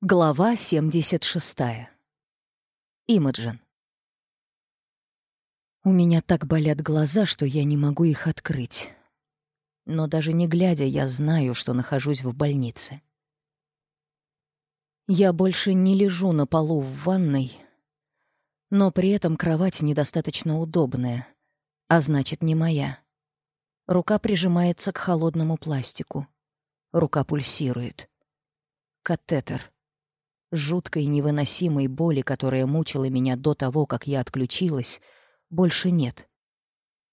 Глава 76. Имаджин. У меня так болят глаза, что я не могу их открыть. Но даже не глядя, я знаю, что нахожусь в больнице. Я больше не лежу на полу в ванной, но при этом кровать недостаточно удобная, а значит, не моя. Рука прижимается к холодному пластику. Рука пульсирует. Катетер — Жуткой невыносимой боли, которая мучила меня до того, как я отключилась, больше нет.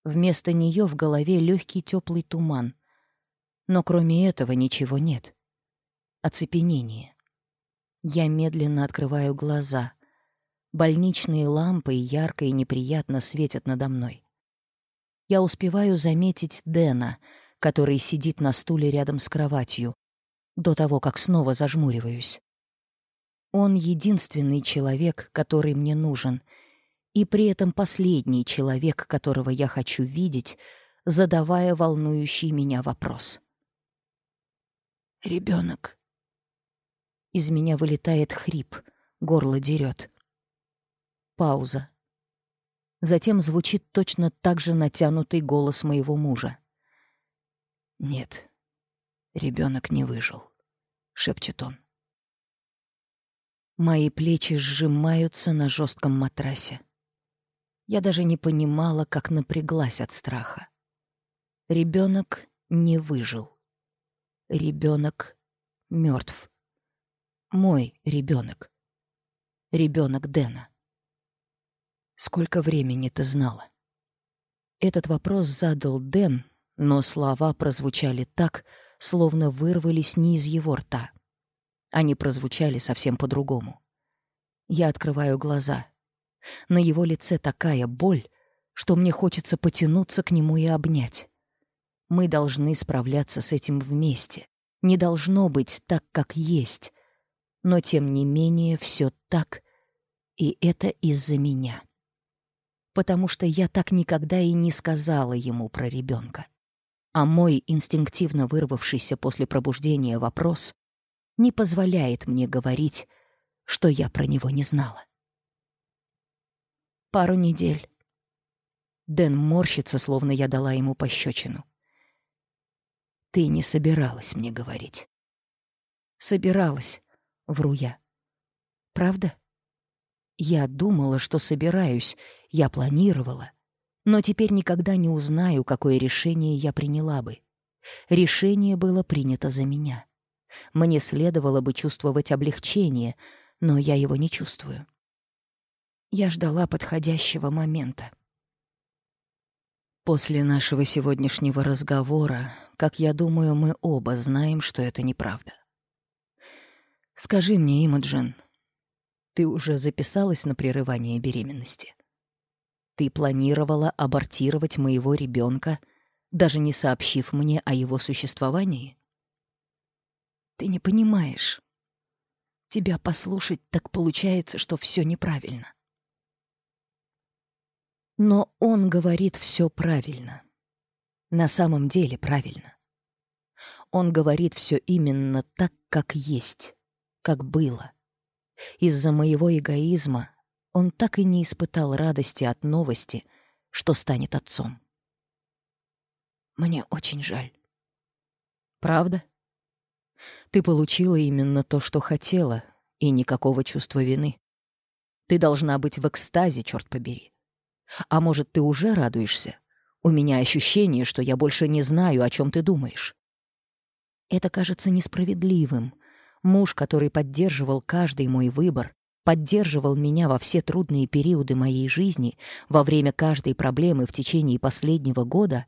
Вместо нее в голове легкий теплый туман. Но кроме этого ничего нет. Оцепенение. Я медленно открываю глаза. Больничные лампы ярко и неприятно светят надо мной. Я успеваю заметить Дэна, который сидит на стуле рядом с кроватью, до того, как снова зажмуриваюсь. Он единственный человек, который мне нужен, и при этом последний человек, которого я хочу видеть, задавая волнующий меня вопрос. «Ребенок». Из меня вылетает хрип, горло дерет. Пауза. Затем звучит точно так же натянутый голос моего мужа. «Нет, ребенок не выжил», — шепчет он. Мои плечи сжимаются на жестком матрасе. Я даже не понимала, как напряглась от страха. Ребенок не выжил. Ребенок мертв. Мой ребенок. Ребенок Дэна. Сколько времени ты знала? Этот вопрос задал Дэн, но слова прозвучали так, словно вырвались не из его рта. Они прозвучали совсем по-другому. Я открываю глаза. На его лице такая боль, что мне хочется потянуться к нему и обнять. Мы должны справляться с этим вместе. Не должно быть так, как есть. Но тем не менее все так, и это из-за меня. Потому что я так никогда и не сказала ему про ребенка. А мой инстинктивно вырвавшийся после пробуждения вопрос не позволяет мне говорить, что я про него не знала. Пару недель. Дэн морщится, словно я дала ему пощечину. Ты не собиралась мне говорить. Собиралась, вру я. Правда? Я думала, что собираюсь, я планировала. Но теперь никогда не узнаю, какое решение я приняла бы. Решение было принято за меня. Мне следовало бы чувствовать облегчение, но я его не чувствую. Я ждала подходящего момента. После нашего сегодняшнего разговора, как я думаю, мы оба знаем, что это неправда. Скажи мне, Имаджин, ты уже записалась на прерывание беременности? Ты планировала абортировать моего ребенка, даже не сообщив мне о его существовании? Ты не понимаешь. Тебя послушать так получается, что все неправильно. Но он говорит все правильно. На самом деле правильно. Он говорит все именно так, как есть, как было. Из-за моего эгоизма он так и не испытал радости от новости, что станет отцом. Мне очень жаль. Правда? Ты получила именно то, что хотела, и никакого чувства вины. Ты должна быть в экстазе, черт побери. А может, ты уже радуешься? У меня ощущение, что я больше не знаю, о чем ты думаешь. Это кажется несправедливым. Муж, который поддерживал каждый мой выбор, поддерживал меня во все трудные периоды моей жизни, во время каждой проблемы в течение последнего года,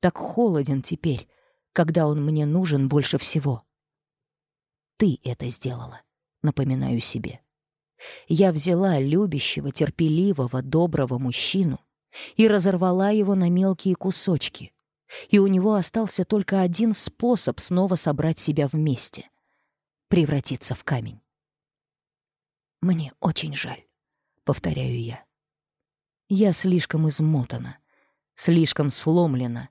так холоден теперь, когда он мне нужен больше всего ты это сделала, напоминаю себе. Я взяла любящего, терпеливого, доброго мужчину и разорвала его на мелкие кусочки. И у него остался только один способ снова собрать себя вместе — превратиться в камень. «Мне очень жаль», — повторяю я. «Я слишком измотана, слишком сломлена,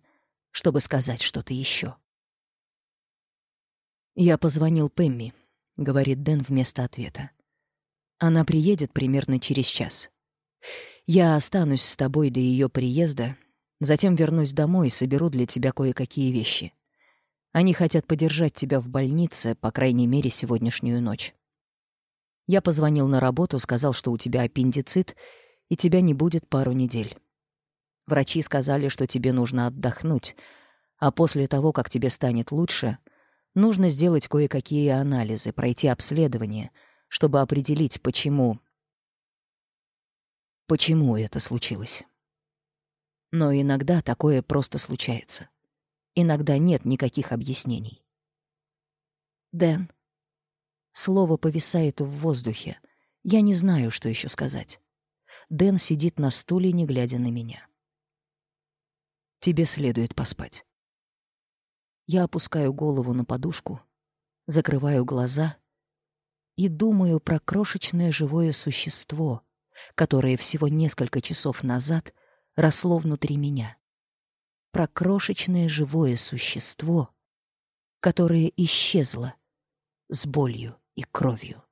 чтобы сказать что-то еще. «Я позвонил Пэмми», — говорит Дэн вместо ответа. «Она приедет примерно через час. Я останусь с тобой до ее приезда, затем вернусь домой и соберу для тебя кое-какие вещи. Они хотят подержать тебя в больнице, по крайней мере, сегодняшнюю ночь. Я позвонил на работу, сказал, что у тебя аппендицит, и тебя не будет пару недель. Врачи сказали, что тебе нужно отдохнуть, а после того, как тебе станет лучше — нужно сделать кое-какие анализы, пройти обследование, чтобы определить, почему... Почему это случилось. Но иногда такое просто случается. Иногда нет никаких объяснений. «Дэн». Слово повисает в воздухе. Я не знаю, что еще сказать. Дэн сидит на стуле, не глядя на меня. «Тебе следует поспать». Я опускаю голову на подушку, закрываю глаза и думаю про крошечное живое существо, которое всего несколько часов назад росло внутри меня. Про крошечное живое существо, которое исчезло с болью и кровью.